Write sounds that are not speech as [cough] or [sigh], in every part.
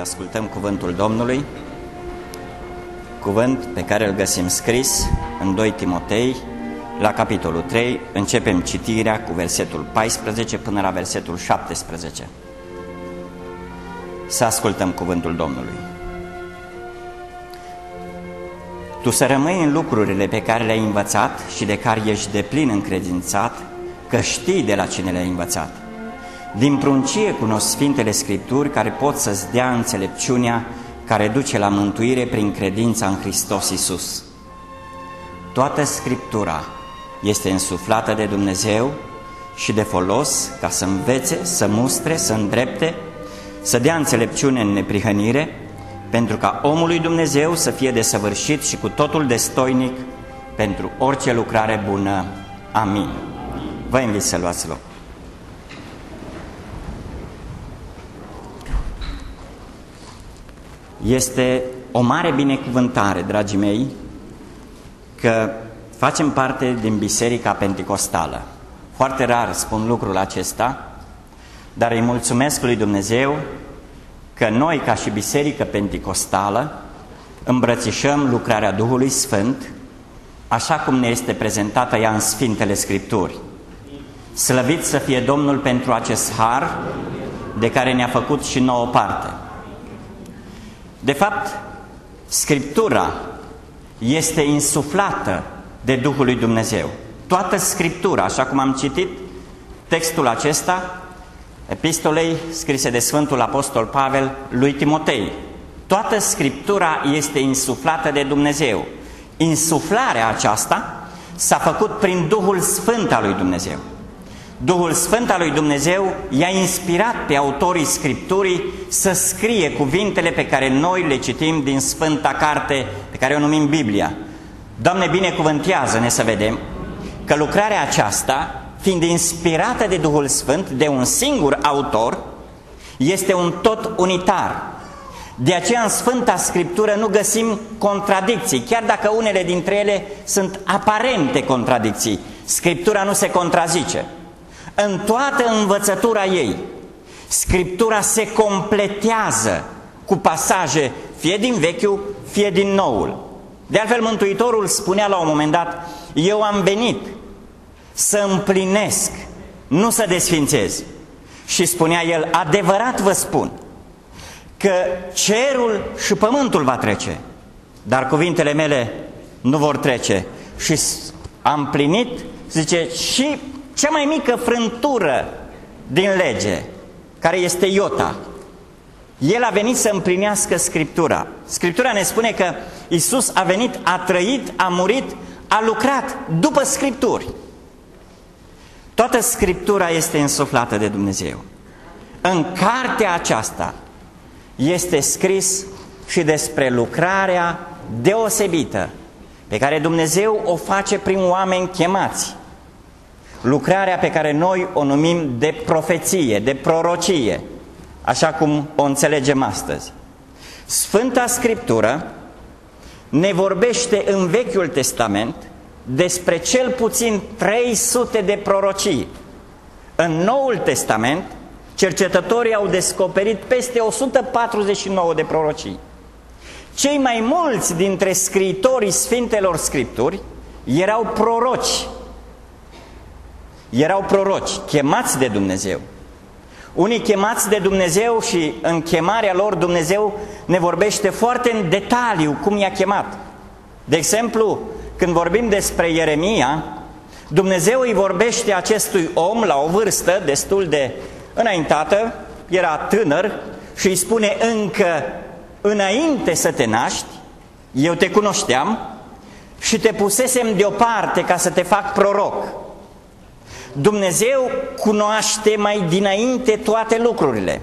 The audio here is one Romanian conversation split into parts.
Ascultăm cuvântul Domnului, cuvânt pe care îl găsim scris în 2 Timotei, la capitolul 3, începem citirea cu versetul 14 până la versetul 17. Să ascultăm cuvântul Domnului. Tu să rămâi în lucrurile pe care le-ai învățat și de care ești de plin încredințat, că știi de la cine le-ai învățat. Din pruncie cunosc Sfintele Scripturi care pot să-ți dea înțelepciunea care duce la mântuire prin credința în Hristos Isus. Toată Scriptura este însuflată de Dumnezeu și de folos ca să învețe, să mustre, să îndrepte, să dea înțelepciune în neprihănire, pentru ca omului Dumnezeu să fie desăvârșit și cu totul destoinic pentru orice lucrare bună. Amin. Vă invit să luați loc. Este o mare binecuvântare, dragii mei, că facem parte din Biserica Pentecostală. Foarte rar spun lucrul acesta, dar îi mulțumesc lui Dumnezeu că noi, ca și Biserică Pentecostală, îmbrățișăm lucrarea Duhului Sfânt, așa cum ne este prezentată ea în Sfintele Scripturi. Slăvit să fie Domnul pentru acest har de care ne-a făcut și nouă parte. De fapt, Scriptura este insuflată de Duhul lui Dumnezeu. Toată Scriptura, așa cum am citit textul acesta, epistolei scrise de Sfântul Apostol Pavel lui Timotei. Toată Scriptura este insuflată de Dumnezeu. Insuflarea aceasta s-a făcut prin Duhul Sfânt al lui Dumnezeu. Duhul Sfânt al lui Dumnezeu i-a inspirat pe autorii Scripturii să scrie cuvintele pe care noi le citim din Sfânta Carte, pe care o numim Biblia. Doamne, binecuvântează-ne să vedem că lucrarea aceasta, fiind inspirată de Duhul Sfânt, de un singur autor, este un tot unitar. De aceea în Sfânta Scriptură nu găsim contradicții, chiar dacă unele dintre ele sunt aparente contradicții. Scriptura nu se contrazice. În toată învățătura ei, Scriptura se completează cu pasaje fie din Vechiul, fie din Noul. De altfel, Mântuitorul spunea la un moment dat, eu am venit să împlinesc, nu să desfințez. Și spunea el, adevărat vă spun, că cerul și pământul va trece, dar cuvintele mele nu vor trece. Și am plinit, zice, și cea mai mică frântură din lege, care este Iota. El a venit să împlinească Scriptura. Scriptura ne spune că Isus a venit, a trăit, a murit, a lucrat după Scripturi. Toată Scriptura este însuflată de Dumnezeu. În cartea aceasta este scris și despre lucrarea deosebită pe care Dumnezeu o face prin oameni chemați. Lucrarea pe care noi o numim de profeție, de prorocie, așa cum o înțelegem astăzi. Sfânta Scriptură ne vorbește în Vechiul Testament despre cel puțin 300 de prorocii. În Noul Testament, cercetătorii au descoperit peste 149 de prorocii. Cei mai mulți dintre scriitorii Sfintelor Scripturi erau proroci. Erau proroci, chemați de Dumnezeu. Unii chemați de Dumnezeu și în chemarea lor Dumnezeu ne vorbește foarte în detaliu cum i-a chemat. De exemplu, când vorbim despre Ieremia, Dumnezeu îi vorbește acestui om la o vârstă destul de înaintată, era tânăr și îi spune încă înainte să te naști, eu te cunoșteam și te pusesem deoparte ca să te fac proroc. Dumnezeu cunoaște mai dinainte toate lucrurile.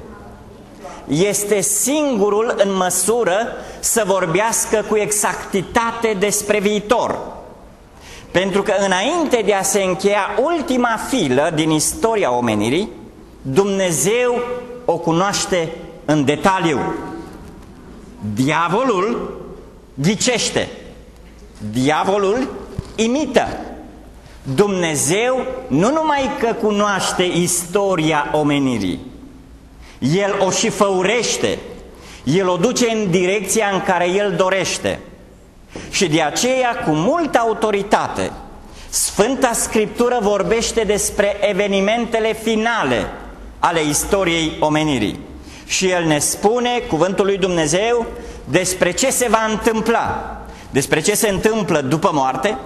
Este singurul în măsură să vorbească cu exactitate despre viitor. Pentru că înainte de a se încheia ultima filă din istoria omenirii, Dumnezeu o cunoaște în detaliu. Diavolul ghicește. Diavolul imită. Dumnezeu nu numai că cunoaște istoria omenirii, El o și făurește, El o duce în direcția în care El dorește. Și de aceea, cu multă autoritate, Sfânta Scriptură vorbește despre evenimentele finale ale istoriei omenirii. Și El ne spune, cuvântul lui Dumnezeu, despre ce se va întâmpla, despre ce se întâmplă după moarte,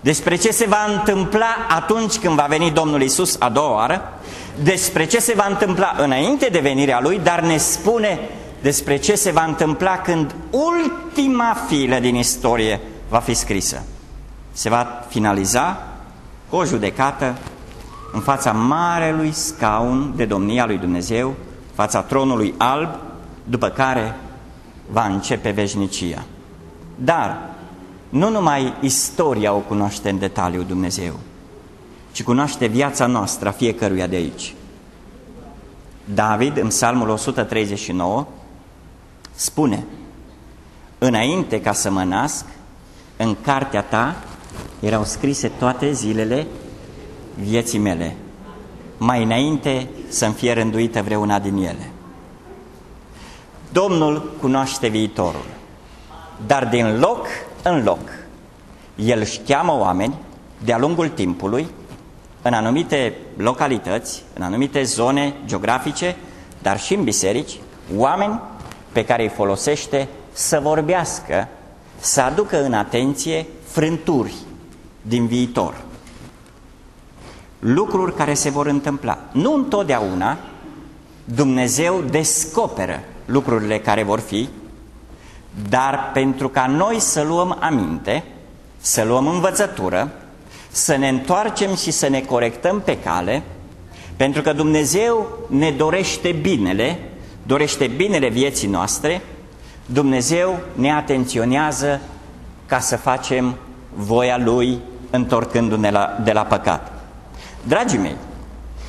despre ce se va întâmpla atunci când va veni Domnul Isus a doua oară, despre ce se va întâmpla înainte de venirea Lui, dar ne spune despre ce se va întâmpla când ultima filă din istorie va fi scrisă. Se va finaliza cu o judecată în fața marelui scaun de domnia lui Dumnezeu, fața tronului alb, după care va începe veșnicia. Dar nu numai istoria o cunoaște în detaliu Dumnezeu, ci cunoaște viața noastră a fiecăruia de aici. David, în psalmul 139, spune Înainte ca să mă nasc, în cartea ta erau scrise toate zilele vieții mele, mai înainte să-mi fie rânduită vreuna din ele. Domnul cunoaște viitorul, dar din loc în loc, El își cheamă oameni de-a lungul timpului, în anumite localități, în anumite zone geografice, dar și în biserici, oameni pe care îi folosește să vorbească, să aducă în atenție frânturi din viitor. Lucruri care se vor întâmpla. Nu întotdeauna Dumnezeu descoperă lucrurile care vor fi, dar pentru ca noi să luăm aminte, să luăm învățătură, să ne întoarcem și să ne corectăm pe cale, pentru că Dumnezeu ne dorește binele, dorește binele vieții noastre, Dumnezeu ne atenționează ca să facem voia Lui întorcându-ne la, de la păcat. Dragii mei,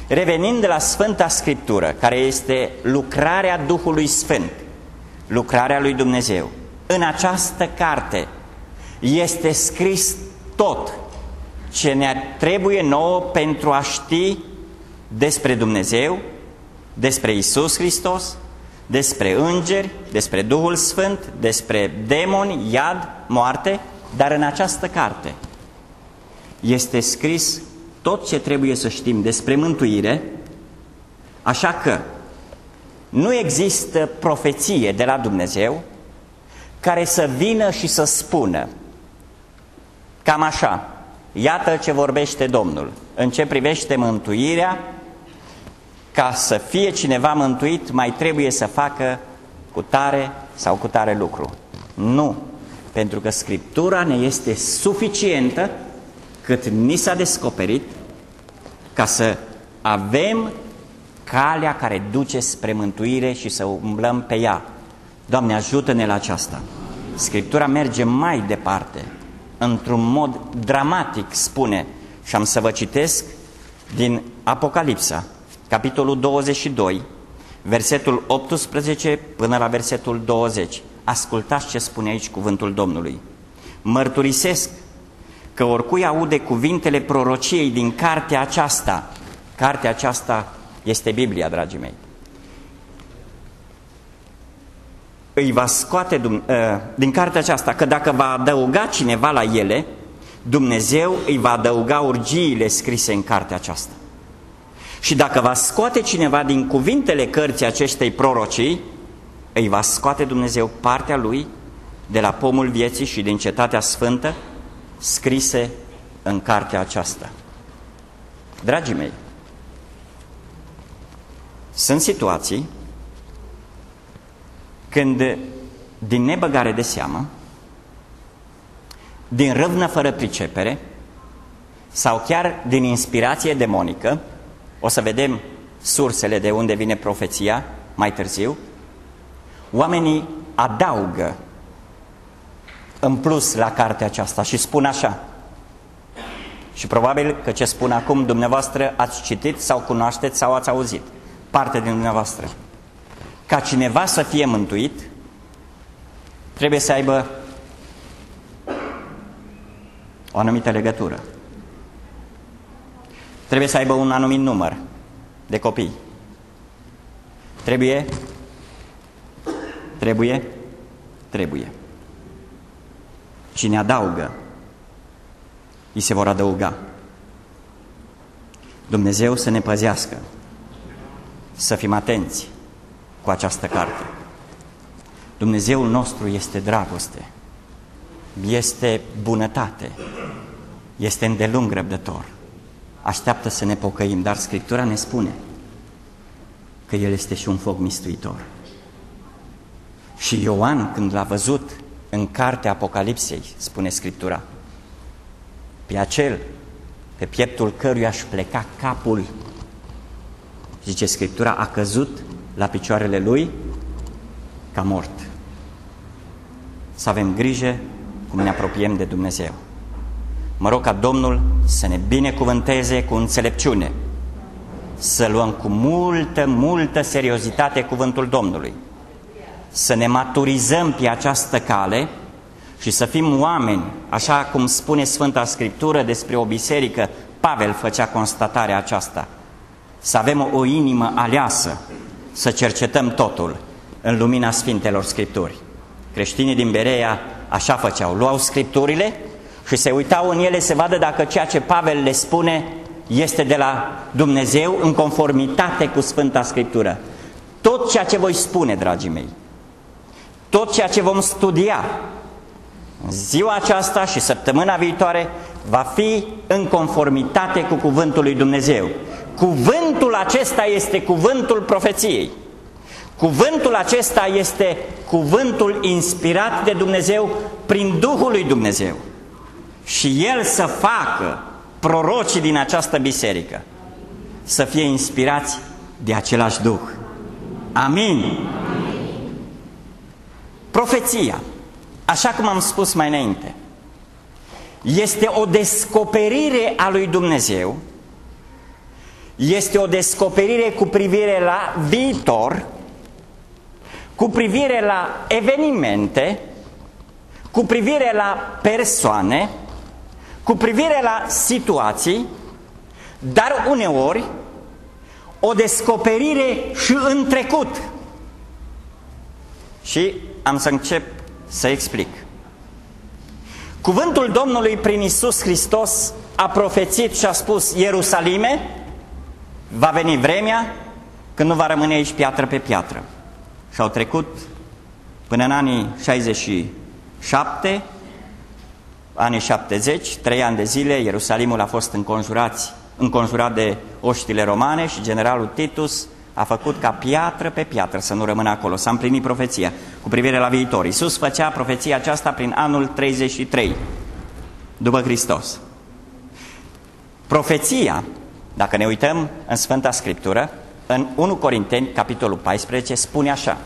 revenind de la Sfânta Scriptură, care este lucrarea Duhului Sfânt, lucrarea lui Dumnezeu, în această carte este scris tot ce ne trebuie nouă pentru a ști despre Dumnezeu, despre Isus Hristos, despre îngeri, despre Duhul Sfânt, despre demoni, iad, moarte, dar în această carte este scris tot ce trebuie să știm despre mântuire, așa că nu există profeție de la Dumnezeu care să vină și să spună cam așa, iată ce vorbește Domnul. În ce privește mântuirea, ca să fie cineva mântuit mai trebuie să facă cu tare sau cu tare lucru. Nu, pentru că Scriptura ne este suficientă cât ni s-a descoperit ca să avem calea care duce spre mântuire și să umblăm pe ea. Doamne, ajută-ne la aceasta. Scriptura merge mai departe, într-un mod dramatic, spune, și am să vă citesc din Apocalipsa, capitolul 22, versetul 18 până la versetul 20. Ascultați ce spune aici cuvântul Domnului. Mărturisesc că oricui aude cuvintele prorociei din cartea aceasta, cartea aceasta este Biblia, dragii mei, îi va scoate ă, din cartea aceasta că dacă va adăuga cineva la ele, Dumnezeu îi va adăuga urgiile scrise în cartea aceasta. Și dacă va scoate cineva din cuvintele cărții acestei prorocii, îi va scoate Dumnezeu partea lui de la pomul vieții și din cetatea sfântă scrise în cartea aceasta. Dragii mei, sunt situații când din nebăgare de seamă, din râvnă fără pricepere sau chiar din inspirație demonică, o să vedem sursele de unde vine profeția mai târziu, oamenii adaugă în plus la cartea aceasta și spun așa. Și probabil că ce spun acum dumneavoastră ați citit sau cunoașteți sau ați auzit. Parte din dumneavoastră. Ca cineva să fie mântuit, trebuie să aibă o anumită legătură. Trebuie să aibă un anumit număr de copii. Trebuie? Trebuie? Trebuie. Cine adaugă, îi se vor adăuga. Dumnezeu să ne păzească, să fim atenți cu această carte. Dumnezeul nostru este dragoste, este bunătate, este îndelung răbdător. Așteaptă să ne pocăim, dar Scriptura ne spune că El este și un foc mistuitor. Și Ioan, când l-a văzut în cartea Apocalipsei, spune Scriptura, pe acel, pe pieptul căruia aș pleca capul, zice Scriptura, a căzut la picioarele lui ca mort. Să avem grijă cum ne apropiem de Dumnezeu. Mă rog ca Domnul să ne binecuvânteze cu înțelepciune, să luăm cu multă, multă seriozitate cuvântul Domnului, să ne maturizăm pe această cale și să fim oameni, așa cum spune Sfânta Scriptură despre o biserică, Pavel făcea constatarea aceasta, să avem o inimă aleasă, să cercetăm totul în lumina Sfintelor Scripturi. Creștinii din Berea așa făceau, luau Scripturile și se uitau în ele să vadă dacă ceea ce Pavel le spune este de la Dumnezeu în conformitate cu Sfânta Scriptură. Tot ceea ce voi spune, dragii mei, tot ceea ce vom studia în ziua aceasta și săptămâna viitoare va fi în conformitate cu cuvântul lui Dumnezeu. Cuvântul acesta este cuvântul profeției. Cuvântul acesta este cuvântul inspirat de Dumnezeu prin Duhul lui Dumnezeu. Și El să facă prorocii din această biserică să fie inspirați de același Duh. Amin. Profeția, așa cum am spus mai înainte, este o descoperire a lui Dumnezeu, este o descoperire cu privire la viitor, cu privire la evenimente, cu privire la persoane, cu privire la situații, dar uneori o descoperire și în trecut. Și am să încep să explic. Cuvântul Domnului prin Isus Hristos a profețit și a spus Ierusalime, va veni vremea când nu va rămâne aici piatră pe piatră. Și au trecut până în anii 67, anii 70, trei ani de zile, Ierusalimul a fost înconjurat, înconjurat de oștile romane și generalul Titus a făcut ca piatră pe piatră să nu rămână acolo. S-a împlinit profeția cu privire la viitor. Iisus făcea profeția aceasta prin anul 33 după Hristos. Profeția, dacă ne uităm în Sfânta Scriptură, în 1 Corinteni, capitolul 14, spune așa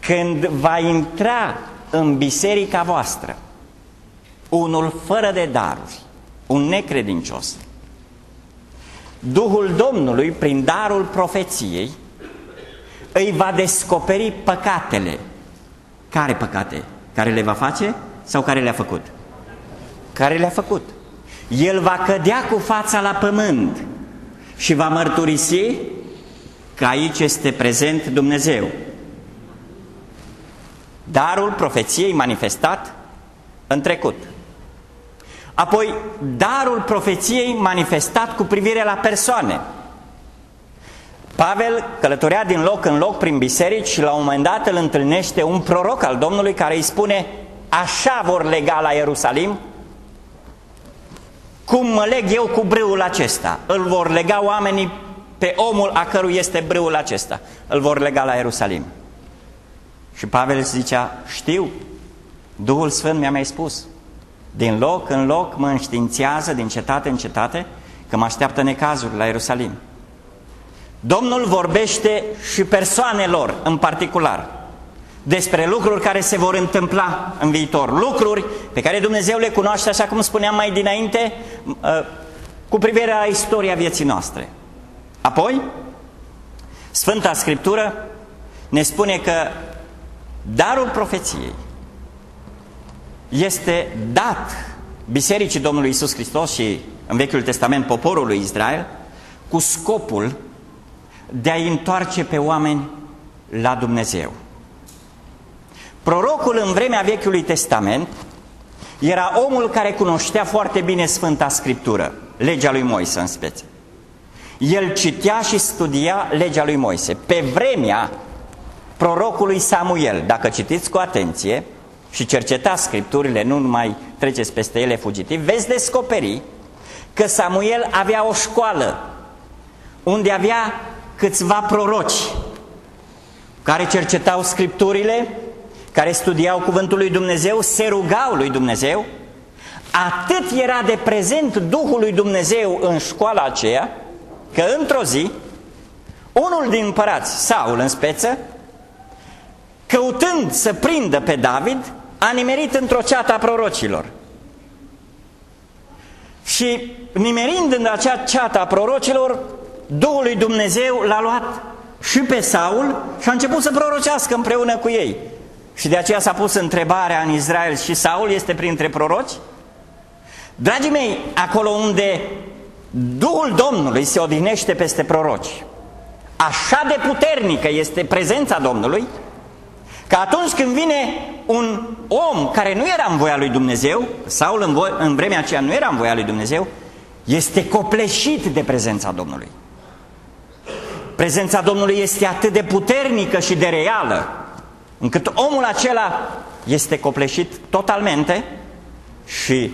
Când va intra în biserica voastră unul fără de daruri, un necredincios, Duhul Domnului, prin darul profeției, îi va descoperi păcatele. Care păcate? Care le va face sau care le-a făcut? Care le-a făcut. El va cădea cu fața la pământ și va mărturisi că aici este prezent Dumnezeu. Darul profeției manifestat în trecut. Apoi, darul profeției manifestat cu privire la persoane. Pavel călătorea din loc în loc prin biserici și la un moment dat îl întâlnește un proroc al Domnului care îi spune așa vor lega la Ierusalim cum mă leg eu cu brâul acesta. Îl vor lega oamenii pe omul a cărui este brâul acesta. Îl vor lega la Ierusalim. Și Pavel zicea, știu, Duhul Sfânt mi-a mai spus, din loc în loc mă înștiințează, din cetate în cetate, că mă așteaptă necazuri la Ierusalim. Domnul vorbește și persoanelor în particular despre lucruri care se vor întâmpla în viitor, lucruri pe care Dumnezeu le cunoaște, așa cum spuneam mai dinainte, ă, cu privire la istoria vieții noastre. Apoi, Sfânta Scriptură ne spune că darul profeției este dat Bisericii Domnului Isus Hristos și în Vechiul Testament poporului Israel cu scopul de a întoarce pe oameni la Dumnezeu. Prorocul în vremea Vechiului Testament era omul care cunoștea foarte bine Sfânta Scriptură, legea lui Moise în speță. El citea și studia legea lui Moise. Pe vremea prorocului Samuel, dacă citiți cu atenție și cercetați Scripturile, nu numai treceți peste ele fugitiv, veți descoperi că Samuel avea o școală unde avea câțiva proroci care cercetau Scripturile, care studiau Cuvântul lui Dumnezeu, se rugau lui Dumnezeu, atât era de prezent Duhul lui Dumnezeu în școala aceea, că într-o zi, unul din împărați, Saul în speță, căutând să prindă pe David, a nimerit într-o ceată a prorocilor. Și nimerind în acea ceată a prorocilor, Duhul lui Dumnezeu l-a luat și pe Saul și a început să prorocească împreună cu ei. Și de aceea s-a pus întrebarea în Israel și Saul este printre proroci? Dragii mei, acolo unde Duhul Domnului se odihnește peste proroci, așa de puternică este prezența Domnului, că atunci când vine un om care nu era în voia lui Dumnezeu, Saul în, vo- în vremea aceea nu era în voia lui Dumnezeu, este copleșit de prezența Domnului. Prezența Domnului este atât de puternică și de reală, încât omul acela este copleșit totalmente și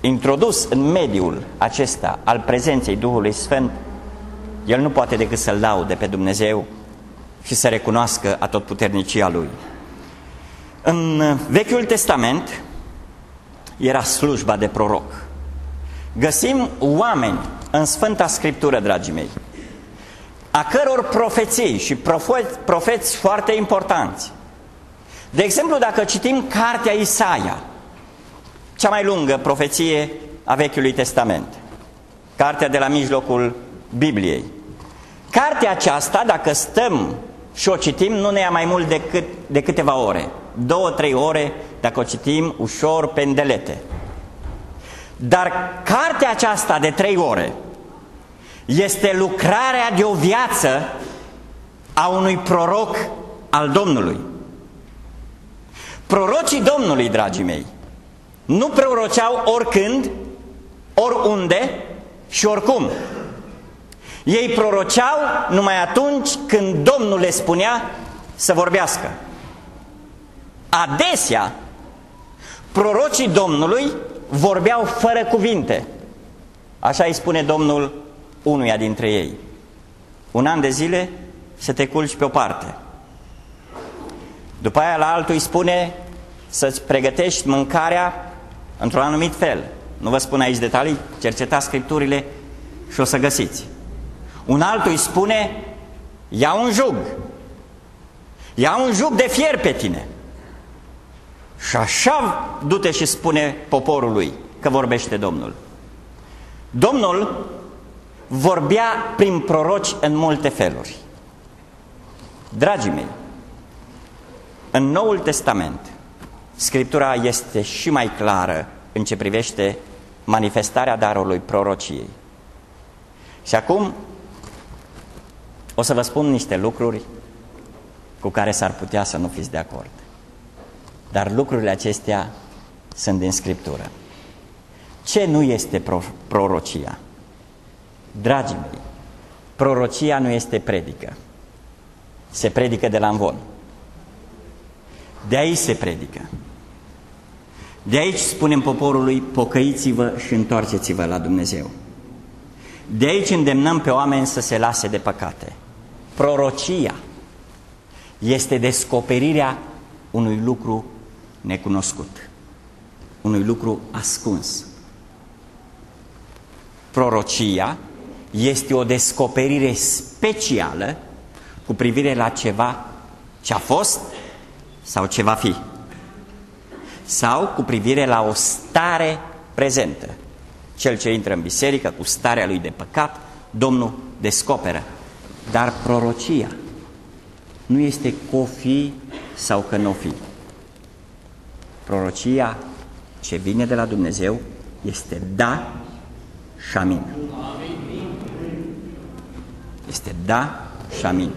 introdus în mediul acesta al prezenței Duhului Sfânt, el nu poate decât să-L laude pe Dumnezeu și să recunoască atotputernicia Lui. În Vechiul Testament era slujba de proroc. Găsim oameni în Sfânta Scriptură, dragii mei, a căror profeții și profeți, profeți foarte importanți. De exemplu, dacă citim cartea Isaia, cea mai lungă profeție a Vechiului Testament, cartea de la mijlocul Bibliei. Cartea aceasta, dacă stăm și o citim, nu ne ia mai mult decât de câteva ore, două, trei ore, dacă o citim ușor pendelete. Dar cartea aceasta de trei ore este lucrarea de o viață a unui proroc al Domnului. Prorocii Domnului, dragii mei, nu proroceau oricând, oriunde și oricum. Ei proroceau numai atunci când Domnul le spunea să vorbească. Adesea, prorocii Domnului vorbeau fără cuvinte. Așa îi spune Domnul unuia dintre ei. Un an de zile să te culci pe o parte. După aia la altul îi spune să-ți pregătești mâncarea într-un anumit fel. Nu vă spun aici detalii, cercetați scripturile și o să găsiți. Un altul îi spune, ia un jug, ia un jug de fier pe tine. Și așa du-te și spune poporului că vorbește Domnul. Domnul vorbea prin proroci în multe feluri. Dragii mei, în Noul Testament, Scriptura este și mai clară în ce privește manifestarea darului prorociei. Și acum o să vă spun niște lucruri cu care s-ar putea să nu fiți de acord. Dar lucrurile acestea sunt din Scriptură. Ce nu este pro prorocia? Dragii mei, prorocia nu este predică. Se predică de la învon. De aici se predică. De aici spunem poporului, pocăiți-vă și întoarceți-vă la Dumnezeu. De aici îndemnăm pe oameni să se lase de păcate. Prorocia este descoperirea unui lucru necunoscut, unui lucru ascuns. Prorocia este o descoperire specială cu privire la ceva ce a fost sau ce va fi sau cu privire la o stare prezentă. Cel ce intră în biserică cu starea lui de păcat, Domnul descoperă. Dar prorocia nu este că fi sau că nu fi. Prorocia ce vine de la Dumnezeu este da și amin. Este da și amin.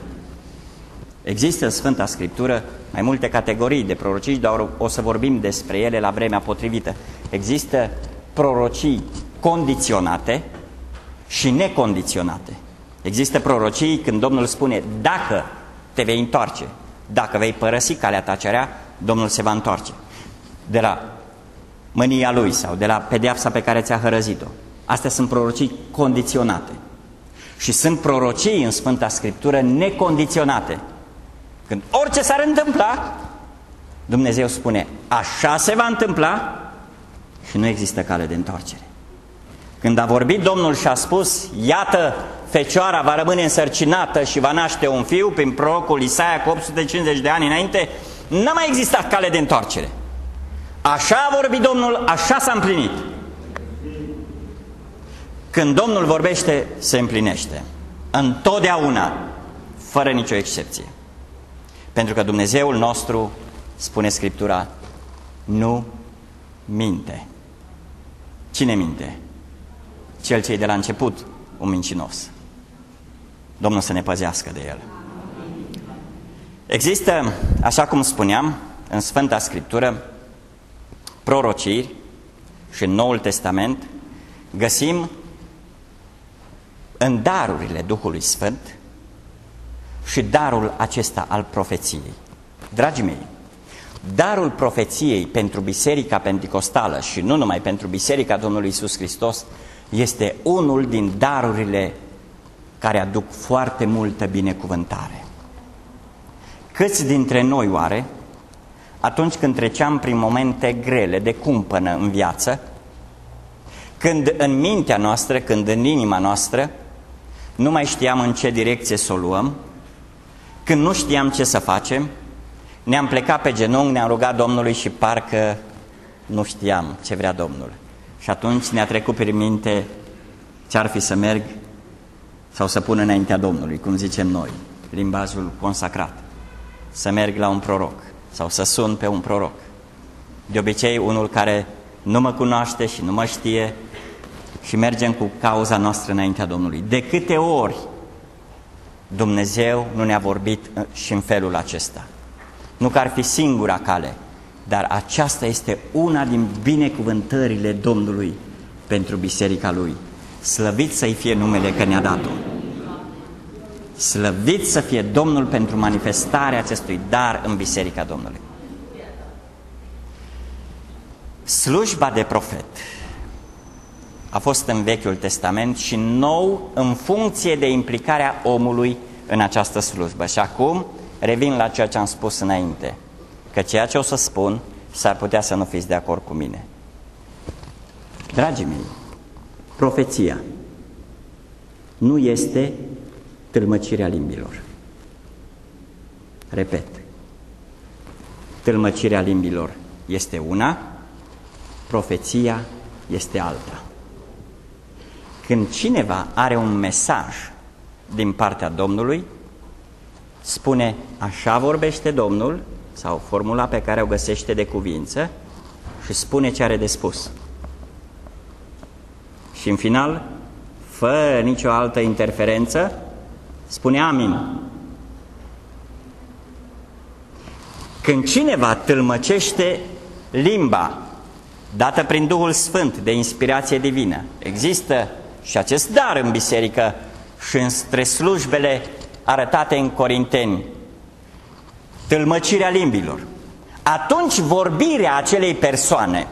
Există în Sfânta Scriptură mai multe categorii de prorocii, dar o să vorbim despre ele la vremea potrivită. Există prorocii condiționate și necondiționate. Există prorocii când Domnul spune, dacă te vei întoarce, dacă vei părăsi calea ta cerea, Domnul se va întoarce. De la mânia Lui sau de la pedeapsa pe care ți-a hărăzit-o. Astea sunt prorocii condiționate. Și sunt prorocii în Sfânta Scriptură necondiționate. Când orice s-ar întâmpla, Dumnezeu spune, așa se va întâmpla și nu există cale de întoarcere. Când a vorbit Domnul și a spus, iată, fecioara va rămâne însărcinată și va naște un fiu prin prorocul Isaia cu 850 de ani înainte, n-a mai existat cale de întoarcere. Așa a vorbit Domnul, așa s-a împlinit. Când Domnul vorbește, se împlinește. Întotdeauna, fără nicio excepție. Pentru că Dumnezeul nostru, spune Scriptura, nu minte. Cine minte? Cel ce de la început, un mincinos. Domnul să ne păzească de el. Există, așa cum spuneam, în Sfânta Scriptură, prorociri și în Noul Testament găsim în darurile Duhului Sfânt și darul acesta al profeției. Dragii mei, darul profeției pentru Biserica Pentecostală și nu numai pentru Biserica Domnului Isus Hristos este unul din darurile care aduc foarte multă binecuvântare. Câți dintre noi oare, atunci când treceam prin momente grele de cumpănă în viață, când în mintea noastră, când în inima noastră, nu mai știam în ce direcție să o luăm, când nu știam ce să facem, ne-am plecat pe genunchi, ne-am rugat Domnului și parcă nu știam ce vrea Domnul. Și atunci ne-a trecut prin minte ce ar fi să merg sau să pun înaintea Domnului, cum zicem noi, limbajul consacrat. Să merg la un proroc sau să sun pe un proroc. De obicei, unul care nu mă cunoaște și nu mă știe și mergem cu cauza noastră înaintea Domnului. De câte ori Dumnezeu nu ne-a vorbit uh, și în felul acesta? Nu că ar fi singura cale, dar aceasta este una din binecuvântările Domnului pentru biserica Lui. Slăvit să-i fie numele că ne-a dat-o. Slăvit să fie Domnul pentru manifestarea acestui dar în biserica Domnului. Slujba de profet a fost în Vechiul Testament și nou în funcție de implicarea omului în această slujbă. Și acum revin la ceea ce am spus înainte, că ceea ce o să spun s-ar putea să nu fiți de acord cu mine. Dragii mei, profeția nu este tâlmăcirea limbilor. Repet, tâlmăcirea limbilor este una, profeția este alta. Când cineva are un mesaj din partea Domnului, spune așa vorbește Domnul, sau formula pe care o găsește de cuvință, și spune ce are de spus. Și în final, fără nicio altă interferență, spune amin. Când cineva tâlmăcește limba dată prin Duhul Sfânt de inspirație divină, există și acest dar în biserică și între slujbele arătate în Corinteni, tâlmăcirea limbilor. Atunci vorbirea acelei persoane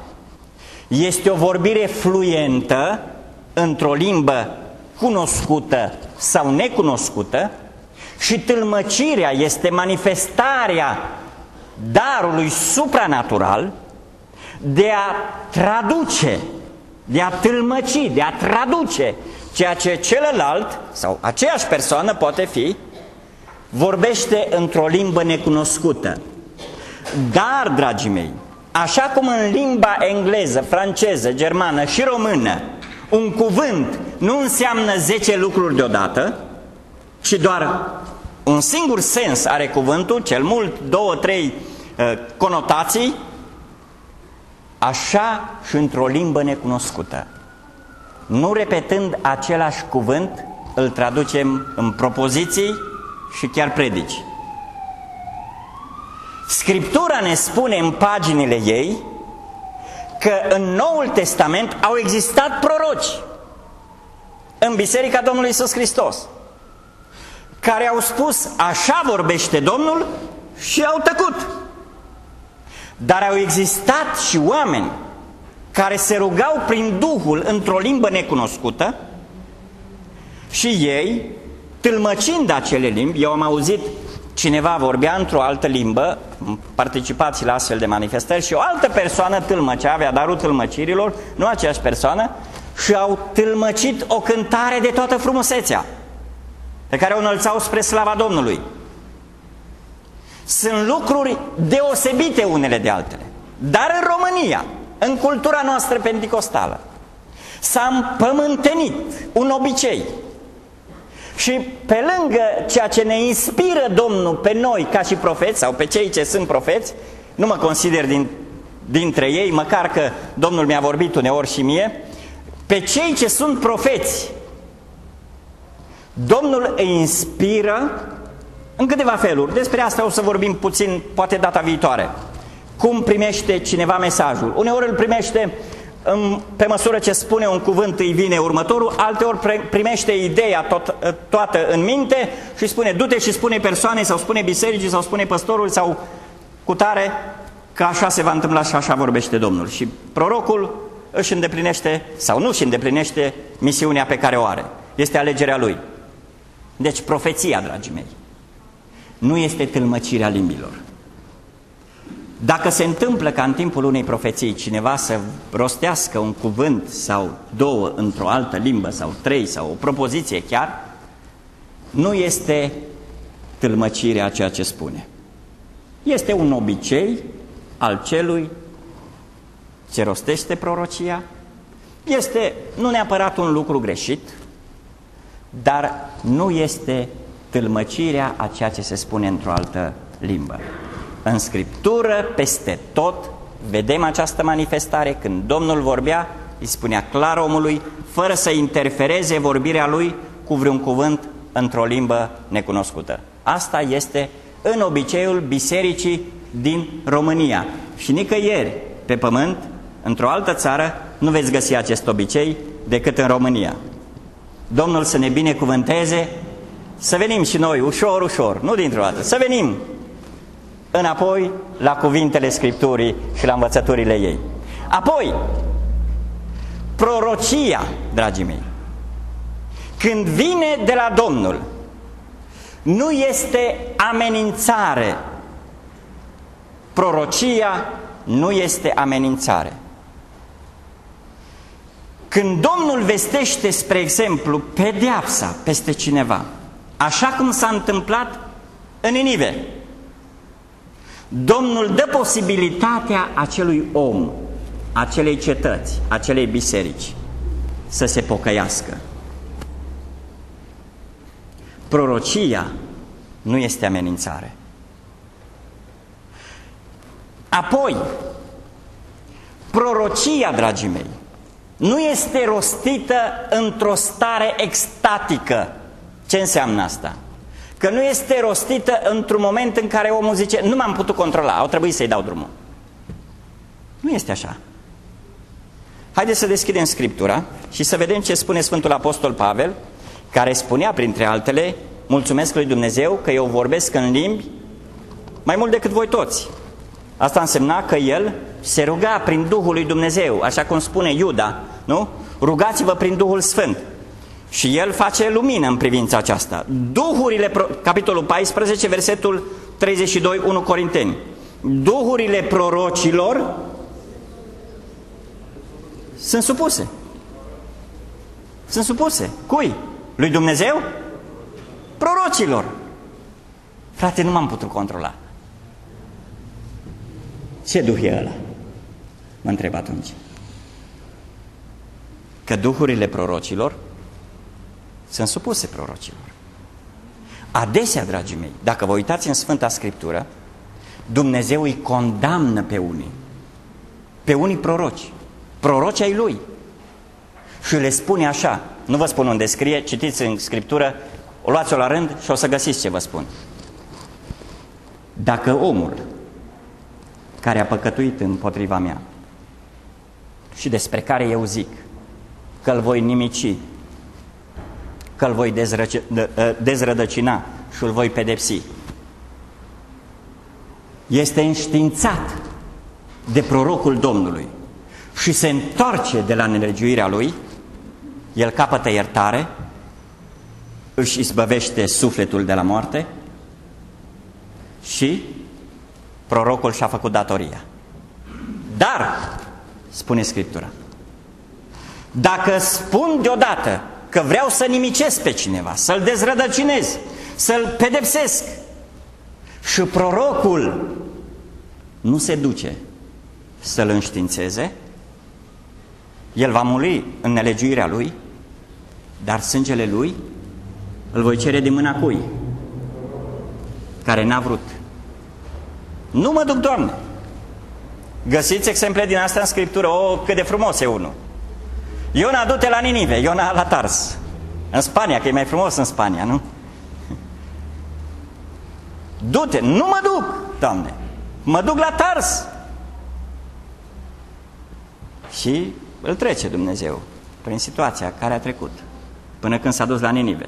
este o vorbire fluentă într-o limbă cunoscută sau necunoscută și tâlmăcirea este manifestarea darului supranatural de a traduce de a tâlmăci, de a traduce ceea ce celălalt sau aceeași persoană poate fi, vorbește într-o limbă necunoscută. Dar, dragii mei, așa cum în limba engleză, franceză, germană și română, un cuvânt nu înseamnă 10 lucruri deodată, ci doar un singur sens are cuvântul, cel mult două, trei uh, conotații, așa și într-o limbă necunoscută. Nu repetând același cuvânt, îl traducem în propoziții și chiar predici. Scriptura ne spune în paginile ei că în Noul Testament au existat proroci în Biserica Domnului Isus Hristos care au spus așa vorbește Domnul și au tăcut. Dar au existat și oameni care se rugau prin Duhul într-o limbă necunoscută și ei, tâlmăcind acele limbi, eu am auzit cineva vorbea într-o altă limbă, participați la astfel de manifestări și o altă persoană tâlmăcea, avea darul tâlmăcirilor, nu aceeași persoană, și au tâlmăcit o cântare de toată frumusețea, pe care o înălțau spre slava Domnului. Sunt lucruri deosebite unele de altele. Dar în România, în cultura noastră pentecostală, s-a împământenit un obicei și pe lângă ceea ce ne inspiră Domnul pe noi ca și profeți sau pe cei ce sunt profeți, nu mă consider din, dintre ei, măcar că Domnul mi-a vorbit uneori și mie, pe cei ce sunt profeți, Domnul îi inspiră în câteva feluri. Despre asta o să vorbim puțin, poate data viitoare. Cum primește cineva mesajul? Uneori îl primește pe măsură ce spune un cuvânt îi vine următorul, alteori primește ideea tot, toată în minte și spune du-te și spune persoane sau spune bisericii sau spune păstorul sau cu tare că așa se va întâmpla și așa vorbește Domnul. Și prorocul își îndeplinește sau nu își îndeplinește misiunea pe care o are. Este alegerea lui. Deci profeția, dragii mei, nu este tâlmăcirea limbilor. Dacă se întâmplă ca în timpul unei profeții cineva să rostească un cuvânt sau două într-o altă limbă sau trei sau o propoziție chiar, nu este tâlmăcirea ceea ce spune. Este un obicei al celui ce rostește prorocia, este nu neapărat un lucru greșit, dar nu este tâlmăcirea a ceea ce se spune într-o altă limbă. În Scriptură, peste tot, vedem această manifestare. Când Domnul vorbea, îi spunea clar omului, fără să interfereze vorbirea lui cu vreun cuvânt într-o limbă necunoscută. Asta este în obiceiul bisericii din România. Și nicăieri pe pământ, într-o altă țară, nu veți găsi acest obicei decât în România. Domnul să ne binecuvânteze, să venim și noi ușor, ușor, nu dintr-o dată, să venim înapoi la cuvintele Scripturii și la învățăturile ei. Apoi, prorocia, dragii mei, când vine de la Domnul, nu este amenințare. Prorocia nu este amenințare. Când Domnul vestește, spre exemplu, pedeapsa peste cineva, așa cum s-a întâmplat în Ninive, Domnul dă posibilitatea acelui om, acelei cetăți, acelei biserici să se pocăiască. Prorocia nu este amenințare. Apoi, prorocia, dragii mei, nu este rostită într-o stare extatică. Ce înseamnă asta? Că nu este rostită într-un moment în care omul zice nu m-am putut controla, au trebuit să-i dau drumul. Nu este așa. Haideți să deschidem Scriptura și să vedem ce spune Sfântul Apostol Pavel, care spunea printre altele, mulțumesc lui Dumnezeu că eu vorbesc în limbi mai mult decât voi toți. Asta însemna că el se ruga prin Duhul lui Dumnezeu, așa cum spune Iuda, nu? Rugați-vă prin Duhul Sfânt. Și el face lumină în privința aceasta. Duhurile, capitolul 14, versetul 32, 1 Corinteni. Duhurile prorocilor sunt supuse. Sunt supuse. Cui? Lui Dumnezeu? Prorocilor. Frate, nu m-am putut controla. Ce duh e ăla? Mă întreb atunci. Că duhurile prorocilor sunt supuse prorocilor. Adesea, dragii mei, dacă vă uitați în Sfânta Scriptură, Dumnezeu îi condamnă pe unii. pe unii proroci, proroci ai lui. Și le spune așa, nu vă spun unde scrie, citiți în Scriptură, o luați-o la rând și o să găsiți ce vă spun. Dacă omul care a păcătuit împotriva mea și despre care eu zic că îl voi nimici, că îl voi ă, dezrădăcina și îl voi pedepsi, este înștiințat de prorocul Domnului și se întoarce de la nelegiuirea lui, el capătă iertare, își izbăvește sufletul de la moarte și prorocul și-a făcut datoria. Dar, spune Scriptura, dacă spun deodată că vreau să nimicesc pe cineva, să-l dezrădăcinez, să-l pedepsesc și prorocul nu se duce să-l înștiințeze, el va muri în nelegiuirea lui, dar sângele lui îl voi cere din mâna cui? Care n-a vrut. Nu mă duc, Doamne! Găsiți exemple din asta în Scriptură, o, cât de frumos e unul. Iona, du-te la Ninive, Iona la Tars. În Spania, că e mai frumos în Spania, nu? Du-te, nu mă duc, Doamne, mă duc la Tars. Și îl trece Dumnezeu prin situația care a trecut, până când s-a dus la Ninive.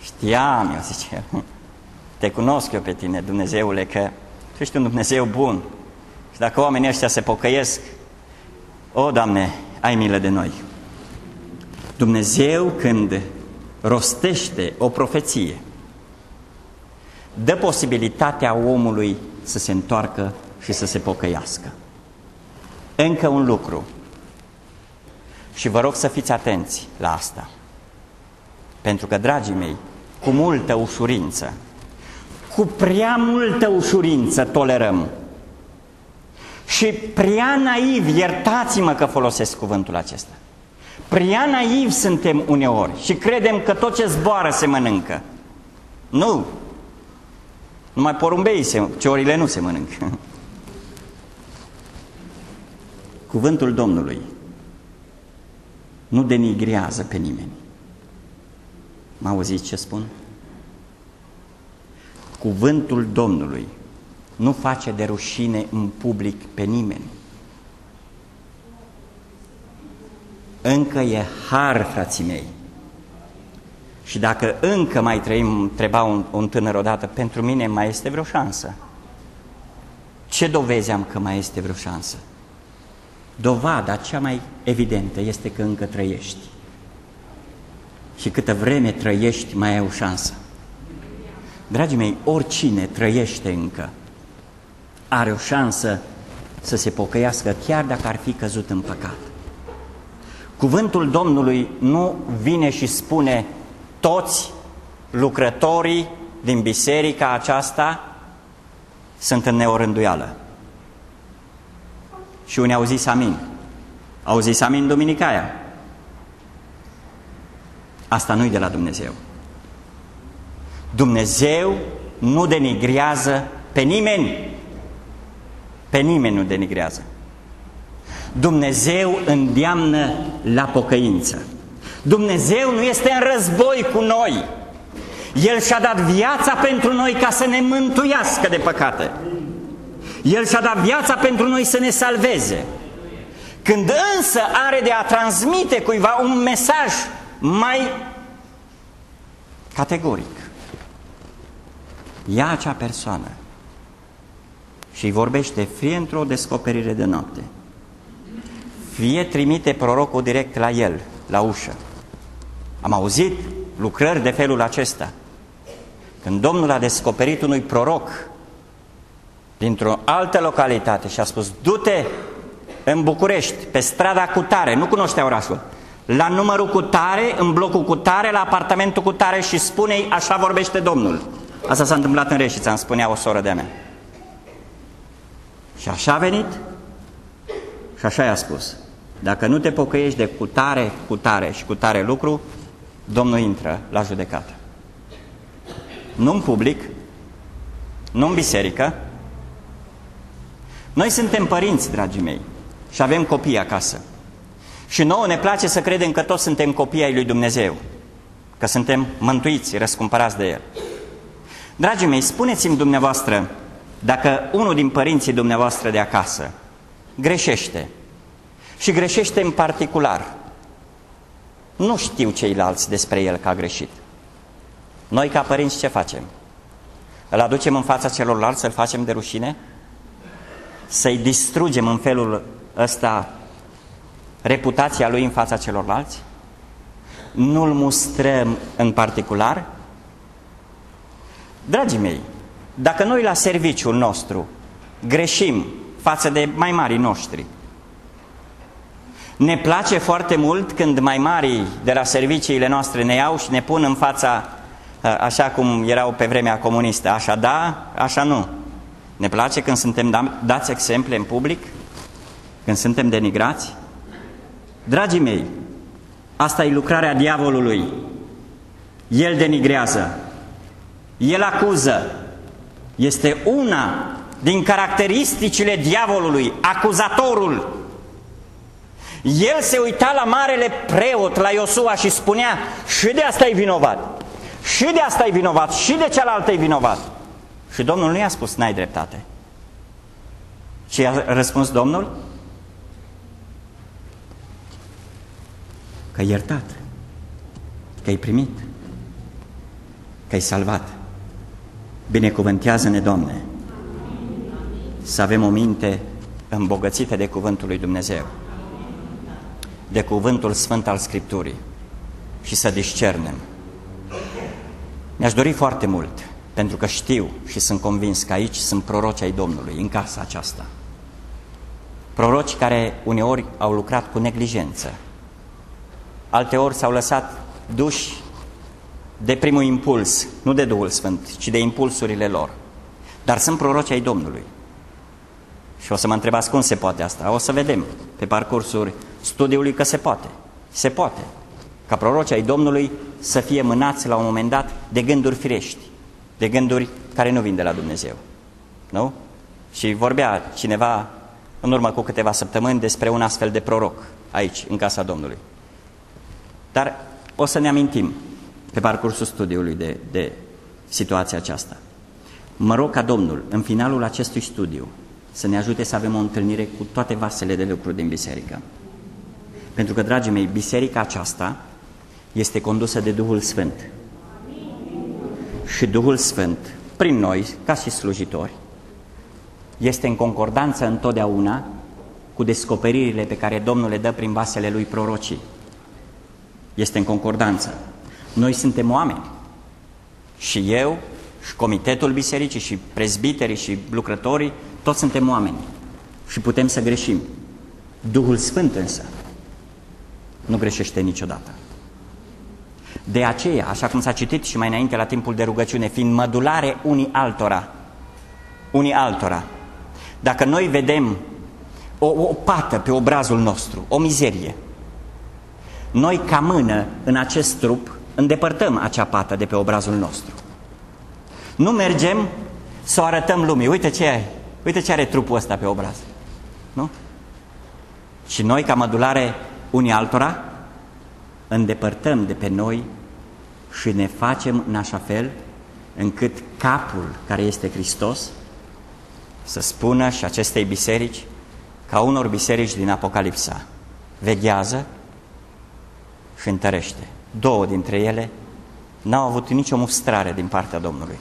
Știam, eu zice, [laughs] te cunosc eu pe tine, Dumnezeule, că tu ești un Dumnezeu bun. Și dacă oamenii ăștia se pocăiesc, o, Doamne, ai milă de noi. Dumnezeu când rostește o profeție, dă posibilitatea omului să se întoarcă și să se pocăiască. Încă un lucru. Și vă rog să fiți atenți la asta. Pentru că, dragii mei, cu multă ușurință, cu prea multă ușurință tolerăm și prea naiv, iertați-mă că folosesc cuvântul acesta, prea naiv suntem uneori și credem că tot ce zboară se mănâncă. Nu! Numai porumbei, se, ciorile nu se mănâncă. [laughs] Cuvântul Domnului nu denigrează pe nimeni. Mă auziți ce spun? Cuvântul Domnului nu face de rușine în public pe nimeni. Încă e har, frații mei. Și dacă încă mai trăim, întreba un, un tânăr odată, pentru mine mai este vreo șansă. Ce dovezi am că mai este vreo șansă? Dovada cea mai evidentă este că încă trăiești. Și câtă vreme trăiești, mai ai o șansă. Dragii mei, oricine trăiește încă, are o șansă să se pocăiască chiar dacă ar fi căzut în păcat. Cuvântul Domnului nu vine și spune toți lucrătorii din biserica aceasta sunt în neorânduială. Și unii au zis amin. Au zis amin Duminicaia. Asta nu-i de la Dumnezeu. Dumnezeu nu denigrează pe nimeni. Pe nimeni nu denigrează. Dumnezeu îndeamnă la pocăință. Dumnezeu nu este în război cu noi. El și-a dat viața pentru noi ca să ne mântuiască de păcate. El și-a dat viața pentru noi să ne salveze. Când însă are de a transmite cuiva un mesaj mai categoric, ia acea persoană și îi vorbește fie într-o descoperire de noapte, fie trimite prorocul direct la el, la ușă. Am auzit lucrări de felul acesta. Când Domnul a descoperit unui proroc dintr-o altă localitate și a spus, du-te în București, pe strada cu tare, nu cunoștea orașul, la numărul cu tare, în blocul cu tare, la apartamentul cu tare și spune-i, așa vorbește Domnul. Asta s-a întâmplat în Reșița, îmi spunea o soră de-a mea. Și așa a venit și așa i-a spus. Dacă nu te pocăiești de cutare, cutare și cutare lucru, Domnul intră la judecată. Nu în public, nu în biserică, Noi suntem părinți, dragii mei, și avem copii acasă. Și nouă ne place să credem că toți suntem copii ai lui Dumnezeu, că suntem mântuiți, răscumpărați de El. Dragii mei, spuneți-mi dumneavoastră, dacă unul din părinții dumneavoastră de acasă greșește și greșește în particular, nu știu ceilalți despre el că a greșit. Noi ca părinți ce facem? Îl aducem în fața celorlalți să-l facem de rușine? Să-i distrugem în felul ăsta reputația lui în fața celorlalți? Nu-l mustrăm în particular? Dragii mei, dacă noi la serviciul nostru greșim față de mai mari noștri, ne place foarte mult când mai mari de la serviciile noastre ne iau și ne pun în fața așa cum erau pe vremea comunistă, așa da, așa nu. Ne place când suntem da, dați exemple în public, când suntem denigrați. Dragii mei, asta e lucrarea diavolului. El denigrează, el acuză. Este una din caracteristicile diavolului, acuzatorul. El se uita la marele preot, la Iosua și spunea, și de asta e vinovat, și de asta e vinovat, și de cealaltă e vinovat. Și Domnul nu i-a spus, n-ai dreptate. Și a răspuns Domnul? Că ai iertat, că ai primit, că ai salvat. Binecuvântează-ne, Doamne, să avem o minte îmbogățită de Cuvântul lui Dumnezeu, de Cuvântul Sfânt al Scripturii și să discernem. Mi-aș dori foarte mult, pentru că știu și sunt convins că aici sunt proroci ai Domnului, în casa aceasta. Proroci care uneori au lucrat cu neglijență, alteori s-au lăsat duși de primul impuls, nu de Duhul Sfânt, ci de impulsurile lor. Dar sunt proroci ai Domnului. Și o să mă întrebați cum se poate asta. O să vedem pe parcursul studiului că se poate. Se poate. Ca proroci ai Domnului să fie mânați la un moment dat de gânduri firești, de gânduri care nu vin de la Dumnezeu. Nu? Și vorbea cineva în urmă cu câteva săptămâni despre un astfel de proroc aici, în casa Domnului. Dar o să ne amintim pe parcursul studiului de, de situația aceasta. Mă rog ca Domnul, în finalul acestui studiu, să ne ajute să avem o întâlnire cu toate vasele de lucru din biserică. Pentru că, dragii mei, biserica aceasta este condusă de Duhul Sfânt. Și Duhul Sfânt, prin noi, ca și slujitori, este în concordanță întotdeauna cu descoperirile pe care Domnul le dă prin vasele lui prorocii. Este în concordanță. Noi suntem oameni. Și eu, și comitetul bisericii, și prezbiterii, și lucrătorii, toți suntem oameni. Și putem să greșim. Duhul Sfânt însă nu greșește niciodată. De aceea, așa cum s-a citit și mai înainte la timpul de rugăciune, fiind mădulare unii altora, unii altora, dacă noi vedem o, o pată pe obrazul nostru, o mizerie, noi ca mână în acest trup îndepărtăm acea pată de pe obrazul nostru. Nu mergem să o arătăm lumii. Uite ce, ai, uite ce are trupul ăsta pe obraz. Nu? Și noi, ca mădulare unii altora, îndepărtăm de pe noi și ne facem în așa fel încât capul care este Hristos să spună și acestei biserici ca unor biserici din Apocalipsa veghează și întărește două dintre ele n-au avut nicio mustrare din partea Domnului.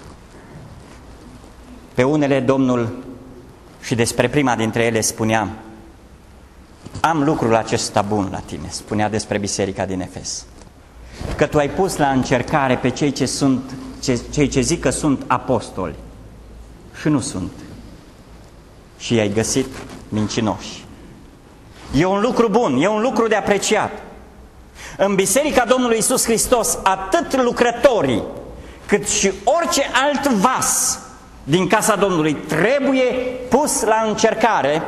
Pe unele Domnul și despre prima dintre ele spunea am lucrul acesta bun la tine, spunea despre biserica din Efes. Că tu ai pus la încercare pe cei ce, sunt, ce, cei ce zic că sunt apostoli și nu sunt. Și i-ai găsit mincinoși. E un lucru bun, e un lucru de apreciat. În Biserica Domnului Isus Hristos, atât lucrătorii, cât și orice alt vas din casa Domnului trebuie pus la încercare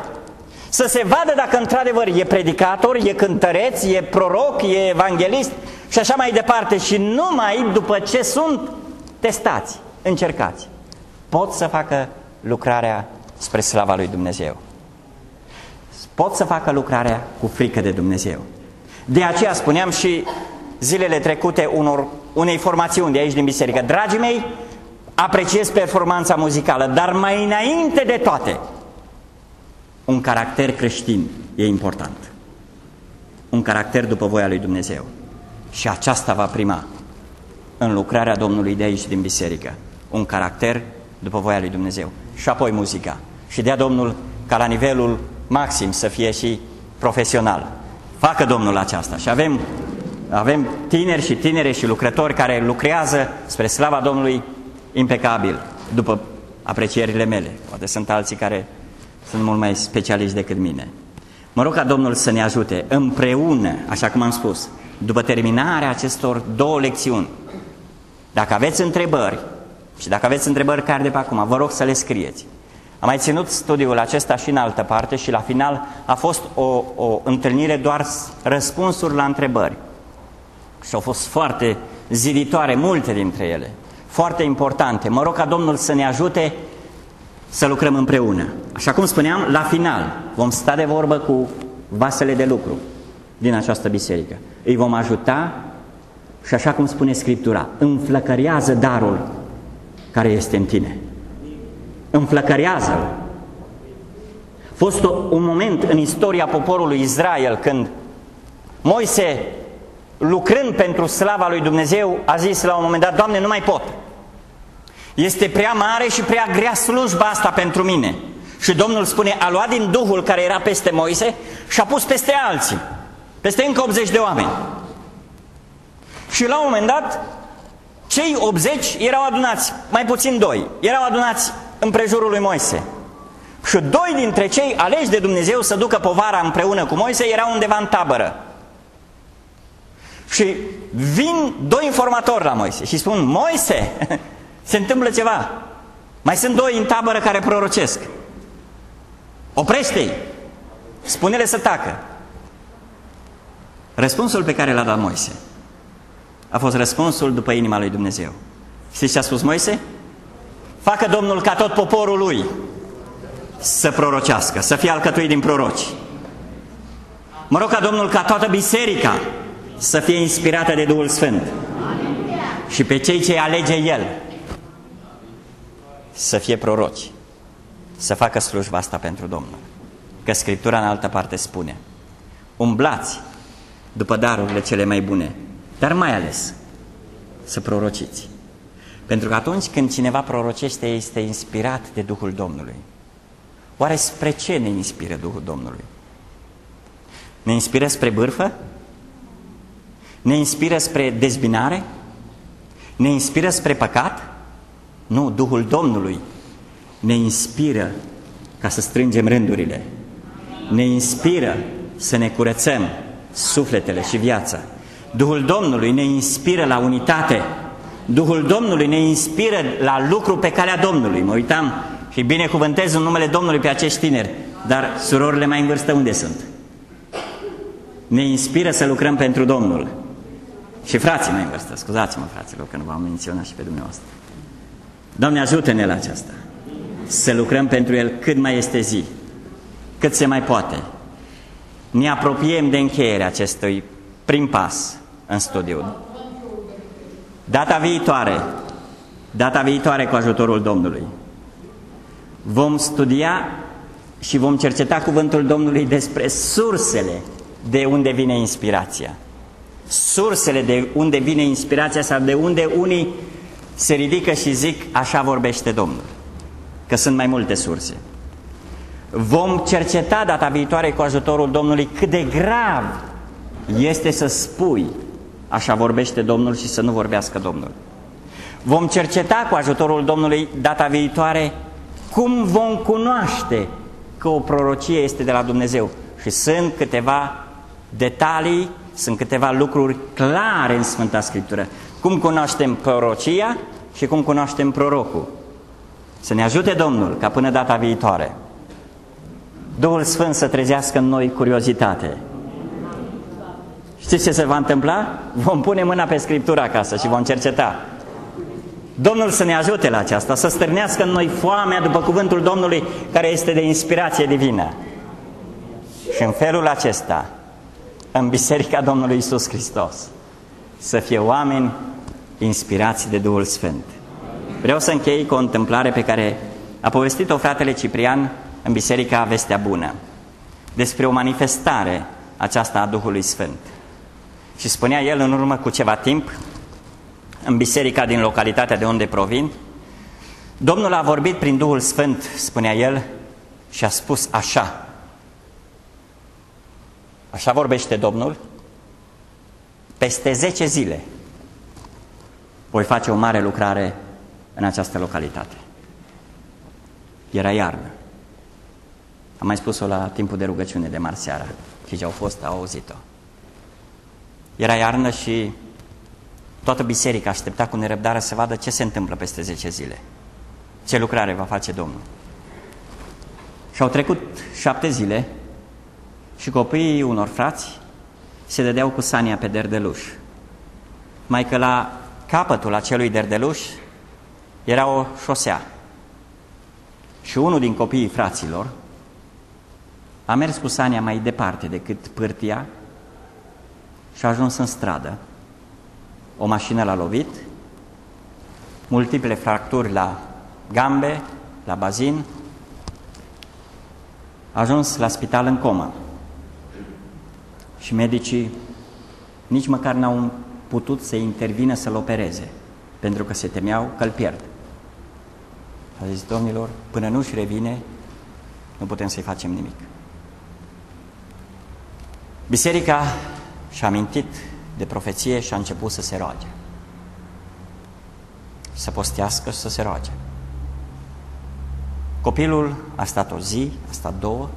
să se vadă dacă într-adevăr e predicator, e cântăreț, e proroc, e evanghelist și așa mai departe și numai după ce sunt testați, încercați, pot să facă lucrarea spre slava lui Dumnezeu. pot să facă lucrarea cu frică de Dumnezeu. De aceea spuneam și zilele trecute unor, unei formațiuni de aici din biserică, dragii mei, apreciez performanța muzicală, dar mai înainte de toate, un caracter creștin e important. Un caracter după voia lui Dumnezeu. Și aceasta va prima în lucrarea Domnului de aici din biserică. Un caracter după voia lui Dumnezeu. Și apoi muzica. Și dea Domnul ca la nivelul maxim să fie și profesional. Facă Domnul aceasta. Și avem, avem tineri și tinere și lucrători care lucrează spre slava Domnului impecabil, după aprecierile mele. Poate sunt alții care sunt mult mai specialiști decât mine. Mă rog ca Domnul să ne ajute împreună, așa cum am spus, după terminarea acestor două lecțiuni. Dacă aveți întrebări, și dacă aveți întrebări care de pe acum, vă rog să le scrieți. Am mai ținut studiul acesta și în altă parte și la final a fost o, o întâlnire doar răspunsuri la întrebări. Și au fost foarte ziditoare, multe dintre ele, foarte importante. Mă rog ca Domnul să ne ajute să lucrăm împreună. Așa cum spuneam, la final vom sta de vorbă cu vasele de lucru din această biserică. Îi vom ajuta și așa cum spune Scriptura, înflăcărează darul care este în tine. Înflăcărează-l. A fost un moment în istoria poporului Israel când Moise, lucrând pentru slava lui Dumnezeu, a zis la un moment dat, Doamne, nu mai pot. Este prea mare și prea grea slujba asta pentru mine. Și Domnul spune, a luat din Duhul care era peste Moise și a pus peste alții, peste încă 80 de oameni. Și la un moment dat, cei 80 erau adunați, mai puțin doi, erau adunați în prejurul lui Moise. Și doi dintre cei aleși de Dumnezeu să ducă povara împreună cu Moise erau undeva în tabără. Și vin doi informatori la Moise și spun, Moise, [laughs] se întâmplă ceva. Mai sunt doi în tabără care prorocesc. Oprește-i! Spune-le să tacă. Răspunsul pe care l-a dat Moise a fost răspunsul după inima lui Dumnezeu. Știți ce a spus Moise? Facă Domnul ca tot poporul lui să prorocească, să fie alcătuit din proroci. Mă rog ca Domnul ca toată biserica să fie inspirată de Duhul Sfânt. Și pe cei ce alege El să fie proroci, să facă slujba asta pentru Domnul. Că Scriptura în altă parte spune, umblați după darurile cele mai bune, dar mai ales să prorociți. Pentru că atunci când cineva prorocește, este inspirat de Duhul Domnului. Oare spre ce ne inspiră Duhul Domnului? Ne inspiră spre bârfă? Ne inspiră spre dezbinare? Ne inspiră spre păcat? Nu, Duhul Domnului ne inspiră ca să strângem rândurile. Ne inspiră să ne curățăm sufletele și viața. Duhul Domnului ne inspiră la unitate. Duhul Domnului ne inspiră la lucru pe calea Domnului. Mă uitam și binecuvântez în numele Domnului pe acești tineri, dar surorile mai în vârstă unde sunt? Ne inspiră să lucrăm pentru Domnul. Și frații mai în vârstă, scuzați-mă fraților că nu v-am menționat și pe dumneavoastră. Doamne ajută-ne la aceasta, să lucrăm pentru El cât mai este zi, cât se mai poate. Ne apropiem de încheierea acestui prim pas în studiu. Data viitoare, data viitoare cu ajutorul Domnului, vom studia și vom cerceta cuvântul Domnului despre sursele de unde vine inspirația. Sursele de unde vine inspirația sau de unde unii se ridică și zic, așa vorbește Domnul. Că sunt mai multe surse. Vom cerceta data viitoare cu ajutorul Domnului cât de grav este să spui, așa vorbește Domnul și să nu vorbească Domnul. Vom cerceta cu ajutorul Domnului data viitoare cum vom cunoaște că o prorocie este de la Dumnezeu. Și sunt câteva detalii, sunt câteva lucruri clare în Sfânta Scriptură. Cum cunoaștem prorocia și cum cunoaștem prorocul. Să ne ajute Domnul ca până data viitoare Duhul Sfânt să trezească în noi curiozitate. Știți ce se va întâmpla? Vom pune mâna pe Scriptura acasă și vom cerceta. Domnul să ne ajute la aceasta, să stârnească în noi foamea după cuvântul Domnului care este de inspirație divină. Și în felul acesta, în Biserica Domnului Isus Hristos, să fie oameni inspirați de Duhul Sfânt. Vreau să închei cu o întâmplare pe care a povestit-o fratele Ciprian în Biserica Vestea Bună, despre o manifestare aceasta a Duhului Sfânt. Și spunea el în urmă cu ceva timp, în biserica din localitatea de unde provin, Domnul a vorbit prin Duhul Sfânt, spunea el, și a spus așa. Așa vorbește Domnul. Peste 10 zile voi face o mare lucrare în această localitate. Era iarnă. Am mai spus-o la timpul de rugăciune de marseara. Cei ce au fost au auzit-o. Era iarnă și toată biserica aștepta cu nerăbdare să vadă ce se întâmplă peste 10 zile. Ce lucrare va face Domnul. Și au trecut șapte zile și copiii unor frați se dădeau cu sania pe derdeluș. Mai că la capătul acelui derdeluș era o șosea. Și unul din copiii fraților a mers cu sania mai departe decât pârtia și a ajuns în stradă. O mașină l-a lovit, multiple fracturi la gambe, la bazin, a ajuns la spital în comă și medicii nici măcar n-au putut să intervină să-l opereze, pentru că se temeau că îl pierd. A zis, domnilor, până nu-și revine, nu putem să-i facem nimic. Biserica și-a amintit de profeție și a început să se roage. Să postească și să se roage. Copilul a stat o zi, a stat două,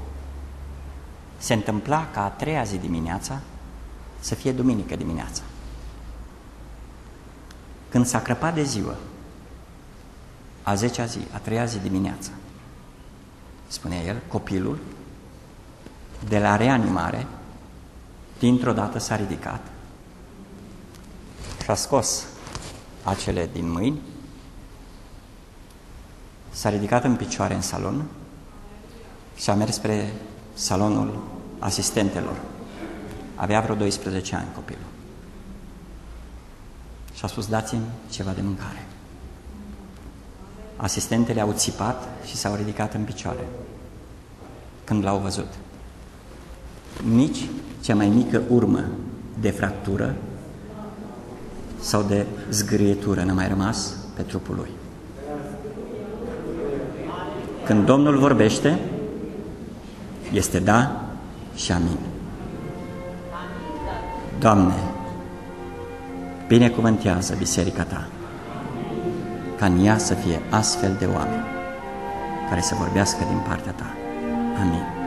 se întâmpla ca a treia zi dimineața să fie duminică dimineața. Când s-a crăpat de ziua, a zecea zi, a treia zi dimineața, spunea el, copilul, de la reanimare, dintr-o dată s-a ridicat și a scos acele din mâini, s-a ridicat în picioare în salon și a mers spre salonul asistentelor. Avea vreo 12 ani copilul. Și a spus, dați-mi ceva de mâncare. Asistentele au țipat și s-au ridicat în picioare când l-au văzut. Nici cea mai mică urmă de fractură sau de zgârietură n-a mai rămas pe trupul lui. Când Domnul vorbește, este da și amin. Doamne, binecuvântează biserica Ta, ca în ea să fie astfel de oameni care să vorbească din partea Ta. Amin.